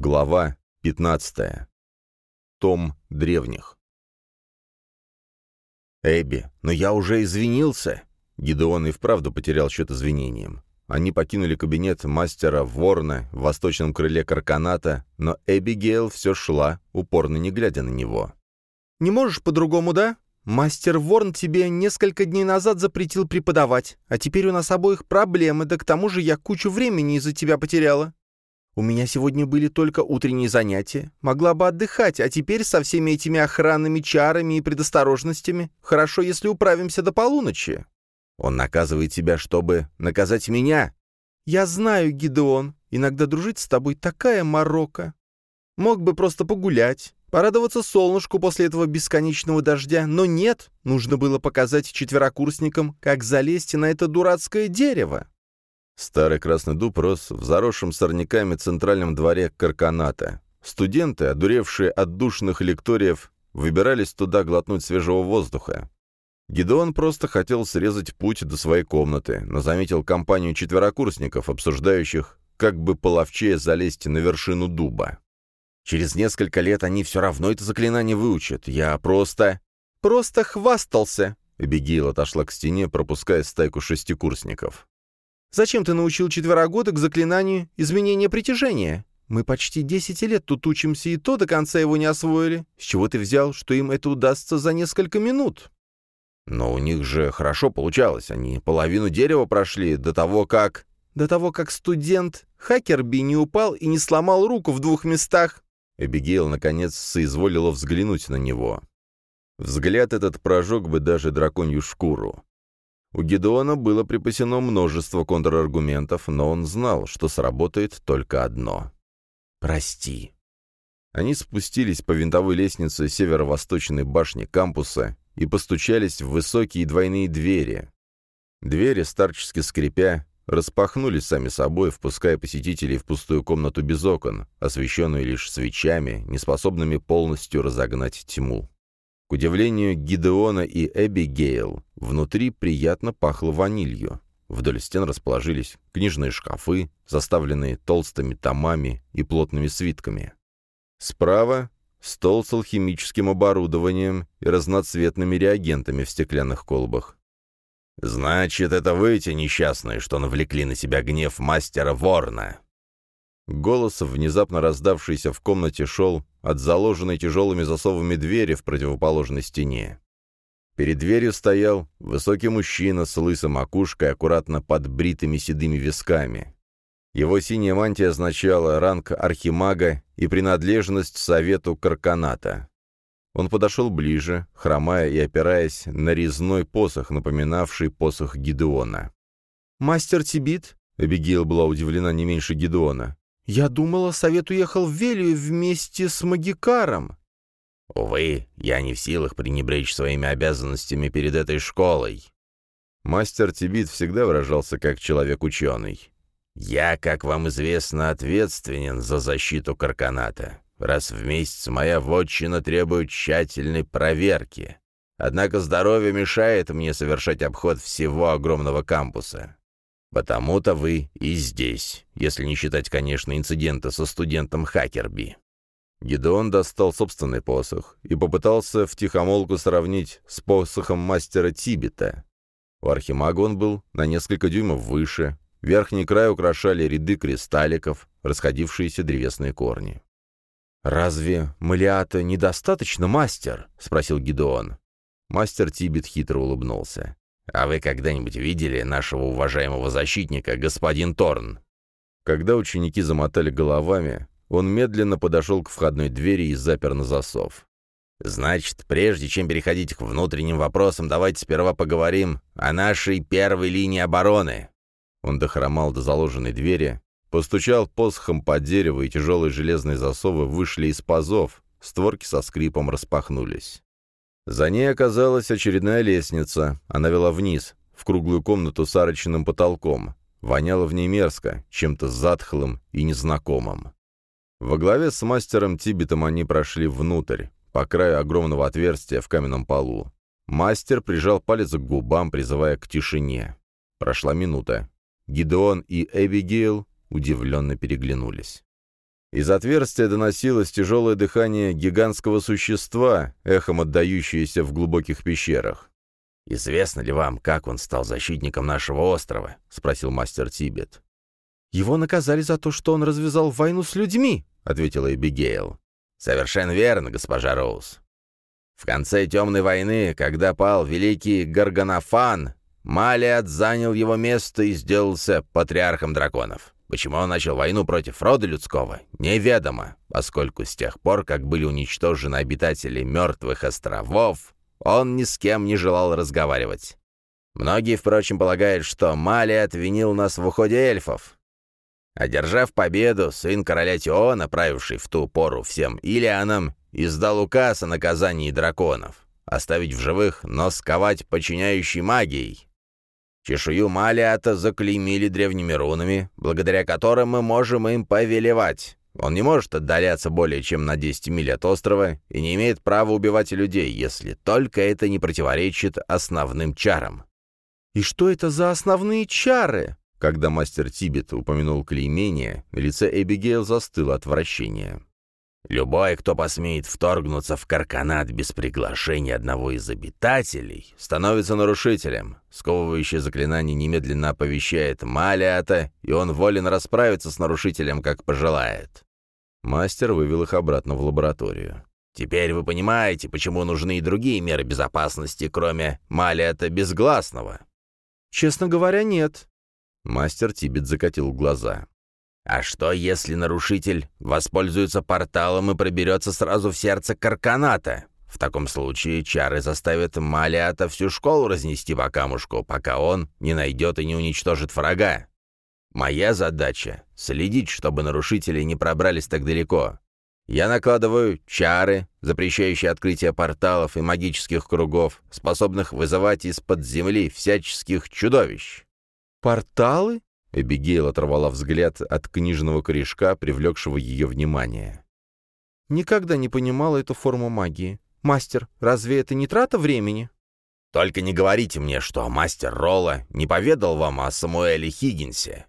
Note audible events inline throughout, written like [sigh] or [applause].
Глава 15. Том древних. «Эбби, но я уже извинился!» Гидеон и вправду потерял счет извинениям. Они покинули кабинет мастера Ворна в восточном крыле Карканата, но Эбигейл все шла, упорно не глядя на него. «Не можешь по-другому, да? Мастер Ворн тебе несколько дней назад запретил преподавать, а теперь у нас обоих проблемы, да к тому же я кучу времени из-за тебя потеряла. У меня сегодня были только утренние занятия. Могла бы отдыхать, а теперь со всеми этими охранными чарами и предосторожностями хорошо, если управимся до полуночи. Он наказывает тебя, чтобы наказать меня. Я знаю, Гидеон, иногда дружить с тобой такая морока. Мог бы просто погулять, порадоваться солнышку после этого бесконечного дождя, но нет, нужно было показать четверокурсникам, как залезть на это дурацкое дерево. Старый красный дуб рос в заросшем сорняками центральном дворе Карканата. Студенты, одуревшие от душных лекториев, выбирались туда глотнуть свежего воздуха. Гидеон просто хотел срезать путь до своей комнаты, но заметил компанию четверокурсников, обсуждающих, как бы половчее залезть на вершину дуба. «Через несколько лет они все равно это заклинание выучат. Я просто...» «Просто хвастался!» Эбигейл отошла к стене, пропуская стайку шестикурсников. Зачем ты научил четверогодок заклинанию изменения притяжения? Мы почти десять лет тут учимся, и то до конца его не освоили. С чего ты взял, что им это удастся за несколько минут?» «Но у них же хорошо получалось. Они половину дерева прошли до того, как...» «До того, как студент Хакерби не упал и не сломал руку в двух местах». Эбигейл, наконец, соизволила взглянуть на него. Взгляд этот прожег бы даже драконью шкуру. У Гедеона было припасено множество контраргументов, но он знал, что сработает только одно. «Прости». Они спустились по винтовой лестнице северо-восточной башни кампуса и постучались в высокие двойные двери. Двери, старчески скрипя, распахнулись сами собой, впуская посетителей в пустую комнату без окон, освещенную лишь свечами, неспособными полностью разогнать тьму. К удивлению Гидеона и Эбигейл, внутри приятно пахло ванилью. Вдоль стен расположились книжные шкафы, заставленные толстыми томами и плотными свитками. Справа — стол с алхимическим оборудованием и разноцветными реагентами в стеклянных колбах. «Значит, это вы, эти несчастные, что навлекли на себя гнев мастера Ворна!» Голос, внезапно раздавшийся в комнате, шел от заложенной тяжелыми засовами двери в противоположной стене. Перед дверью стоял высокий мужчина с лысой макушкой, аккуратно подбритыми седыми висками. Его синяя мантия означала ранг архимага и принадлежность совету Карканата. Он подошел ближе, хромая и опираясь на резной посох, напоминавший посох Гидеона. «Мастер Тибит?» — Эбигейл была удивлена не меньше Гидеона. «Я думала, совет уехал в Велию вместе с Магикаром». «Увы, я не в силах пренебречь своими обязанностями перед этой школой». Мастер Тибит всегда выражался как человек-ученый. «Я, как вам известно, ответственен за защиту Карканата. Раз в месяц моя вотчина требует тщательной проверки. Однако здоровье мешает мне совершать обход всего огромного кампуса. Потому-то вы и здесь, если не считать, конечно, инцидента со студентом Хакерби». Гедеон достал собственный посох и попытался втихомолку сравнить с посохом мастера Тибета. У архимага он был на несколько дюймов выше, верхний край украшали ряды кристалликов, расходившиеся древесные корни. «Разве Малиата недостаточно мастер?» — спросил Гедеон. Мастер Тибет хитро улыбнулся. А вы когда-нибудь видели нашего уважаемого защитника, господин Торн?» Когда ученики замотали головами, он медленно подошел к входной двери и запер на засов. «Значит, прежде чем переходить к внутренним вопросам, давайте сперва поговорим о нашей первой линии обороны». Он дохромал до заложенной двери, постучал посохом по дереву, и тяжелые железные засовы вышли из пазов, створки со скрипом распахнулись. За ней оказалась очередная лестница. Она вела вниз, в круглую комнату с арочным потолком. Воняло в ней мерзко, чем-то затхлым и незнакомым. Во главе с мастером Тибетом они прошли внутрь, по краю огромного отверстия в каменном полу. Мастер прижал палец к губам, призывая к тишине. Прошла минута. Гидеон и Эбигейл удивленно переглянулись. Из отверстия доносилось тяжелое дыхание гигантского существа, эхом отдающееся в глубоких пещерах. «Известно ли вам, как он стал защитником нашего острова?» — спросил мастер Тибет. «Его наказали за то, что он развязал войну с людьми», — ответила Эбигейл. «Совершенно верно, госпожа Роуз. В конце Темной войны, когда пал великий Гарганафан, Малиат занял его место и сделался патриархом драконов. Почему он начал войну против рода людского, неведомо, поскольку с тех пор, как были уничтожены обитатели мертвых островов, он ни с кем не желал разговаривать. Многие, впрочем, полагают, что Мали отвинил нас в уходе эльфов. Одержав победу, сын короля Теона, правивший в ту пору всем Илианам, издал указ о наказании драконов, оставить в живых, но сковать подчиняющей магией, Чешую Малиата заклеймили древними рунами, благодаря которым мы можем им повелевать. Он не может отдаляться более чем на 10 миль от острова и не имеет права убивать людей, если только это не противоречит основным чарам. «И что это за основные чары?» Когда мастер Тибет упомянул клеймение, лице Эбигейл застыло отвращение. Любой, кто посмеет вторгнуться в карканат без приглашения одного из обитателей, становится нарушителем. Сковывающее заклинание немедленно оповещает Малиата, и он волен расправиться с нарушителем, как пожелает. Мастер вывел их обратно в лабораторию. «Теперь вы понимаете, почему нужны и другие меры безопасности, кроме Малиата Безгласного?» «Честно говоря, нет». Мастер Тибет закатил глаза. А что, если нарушитель воспользуется порталом и проберется сразу в сердце Карканата? В таком случае чары заставят Малиата всю школу разнести по камушку, пока он не найдет и не уничтожит врага. Моя задача — следить, чтобы нарушители не пробрались так далеко. Я накладываю чары, запрещающие открытие порталов и магических кругов, способных вызывать из-под земли всяческих чудовищ. «Порталы?» Эбигейл оторвала взгляд от книжного корешка, привлекшего ее внимание. «Никогда не понимала эту форму магии. Мастер, разве это не трата времени?» «Только не говорите мне, что мастер Ролла не поведал вам о Самуэле Хиггинсе.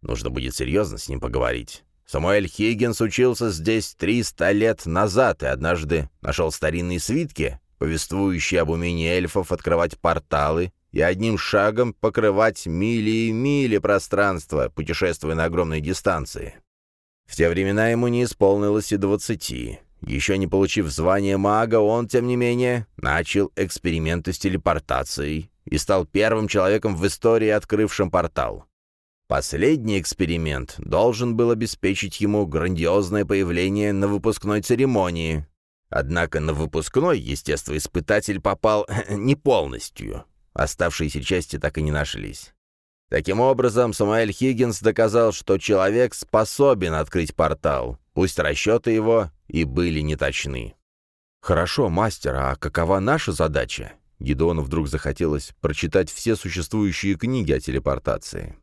Нужно будет серьезно с ним поговорить. Самуэль Хиггинс учился здесь 300 лет назад и однажды нашел старинные свитки, повествующие об умении эльфов открывать порталы и одним шагом покрывать мили и мили пространства, путешествуя на огромные дистанции. В те времена ему не исполнилось и двадцати. Еще не получив звание мага, он, тем не менее, начал эксперименты с телепортацией и стал первым человеком в истории, открывшим портал. Последний эксперимент должен был обеспечить ему грандиозное появление на выпускной церемонии. Однако на выпускной естествоиспытатель попал [clears throat] не полностью. Оставшиеся части так и не нашлись. Таким образом, Самуэль Хиггинс доказал, что человек способен открыть портал, пусть расчеты его и были неточны. «Хорошо, мастер, а какова наша задача?» Гидеону вдруг захотелось прочитать все существующие книги о телепортации.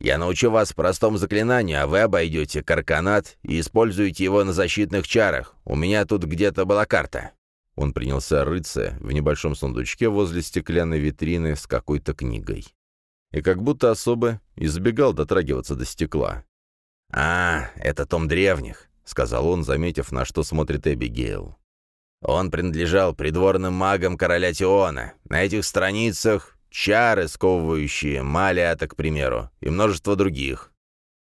«Я научу вас простому заклинанию, а вы обойдете карканат и используете его на защитных чарах. У меня тут где-то была карта». Он принялся рыться в небольшом сундучке возле стеклянной витрины с какой-то книгой. И как будто особо избегал дотрагиваться до стекла. «А, это том древних», — сказал он, заметив, на что смотрит Эбигейл. «Он принадлежал придворным магам короля Теона. На этих страницах чары, сковывающие Малиата, к примеру, и множество других».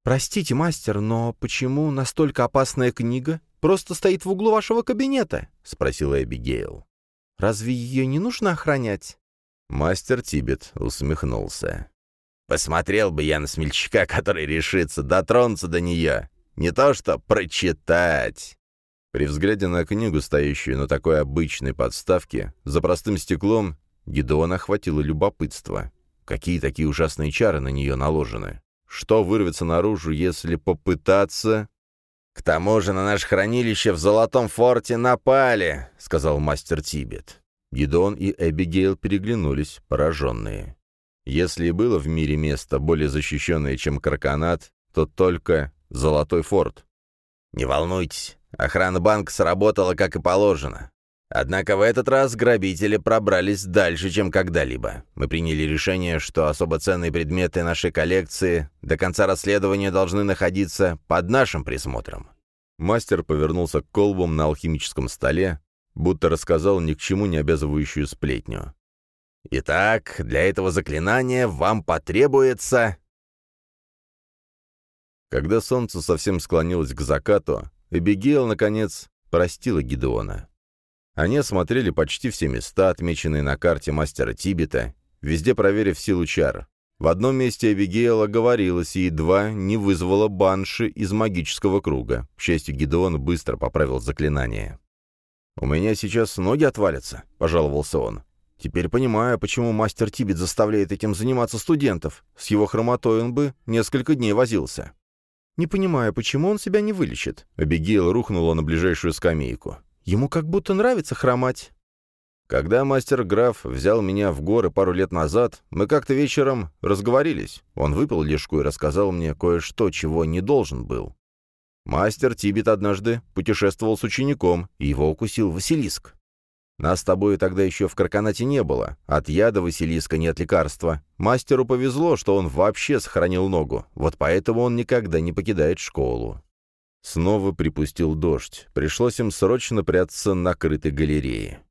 «Простите, мастер, но почему настолько опасная книга просто стоит в углу вашего кабинета?» — спросила Эбигейл. «Разве ее не нужно охранять?» Мастер Тибет усмехнулся. «Посмотрел бы я на смельчака, который решится дотронуться до нее. Не то что прочитать!» При взгляде на книгу, стоящую на такой обычной подставке, за простым стеклом, Гедеона охватило любопытство. Какие такие ужасные чары на нее наложены? Что вырвется наружу, если попытаться... «К тому же на наше хранилище в Золотом форте напали», — сказал мастер Тибет. Гидон и Эбигейл переглянулись, пораженные. Если и было в мире место более защищенное, чем Краконат, то только Золотой форт. «Не волнуйтесь, охрана банка сработала как и положено. Однако в этот раз грабители пробрались дальше, чем когда-либо. Мы приняли решение, что особо ценные предметы нашей коллекции до конца расследования должны находиться под нашим присмотром. Мастер повернулся к колбам на алхимическом столе, будто рассказал ни к чему не обязывающую сплетню. «Итак, для этого заклинания вам потребуется...» Когда солнце совсем склонилось к закату, Эбигейл, наконец, простила Гидеона. Они осмотрели почти все места, отмеченные на карте мастера Тибета, везде проверив силу чар. В одном месте Эбигейл оговорилась и едва не вызвала банши из магического круга. К счастью, Гидеон быстро поправил заклинание. «У меня сейчас ноги отвалятся», — пожаловался он. «Теперь понимаю, почему мастер Тибет заставляет этим заниматься студентов. С его хромотой он бы несколько дней возился». «Не понимаю, почему он себя не вылечит?» Абигейл рухнула на ближайшую скамейку. «Ему как будто нравится хромать». Когда мастер-граф взял меня в горы пару лет назад, мы как-то вечером разговорились. Он выпил лишку и рассказал мне кое-что, чего не должен был. Мастер Тибет однажды путешествовал с учеником, и его укусил Василиск. Нас с тобой тогда еще в Карканате не было. От яда Василиска нет лекарства. Мастеру повезло, что он вообще сохранил ногу. Вот поэтому он никогда не покидает школу. Снова припустил дождь. Пришлось им срочно прятаться на крытой галерее.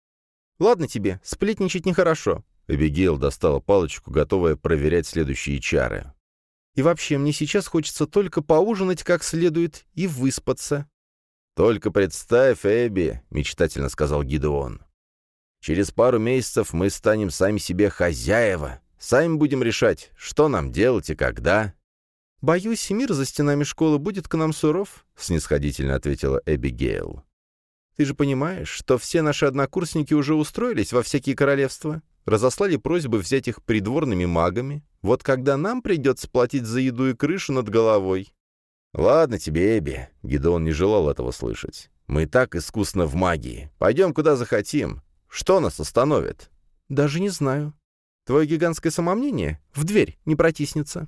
«Ладно тебе, сплетничать нехорошо». Эбигейл достала палочку, готовая проверять следующие чары. «И вообще, мне сейчас хочется только поужинать как следует и выспаться». «Только представь, Эбби», — мечтательно сказал Гидеон. Через пару месяцев мы станем сами себе хозяева. Сами будем решать, что нам делать и когда». «Боюсь, мир за стенами школы будет к нам суров», — снисходительно ответила Эбигейл. «Ты же понимаешь, что все наши однокурсники уже устроились во всякие королевства, разослали просьбы взять их придворными магами. Вот когда нам придется платить за еду и крышу над головой». «Ладно тебе, Эбби», — Гидеон не желал этого слышать. «Мы так искусно в магии. Пойдем, куда захотим. Что нас остановит?» «Даже не знаю. Твое гигантское самомнение в дверь не протиснется».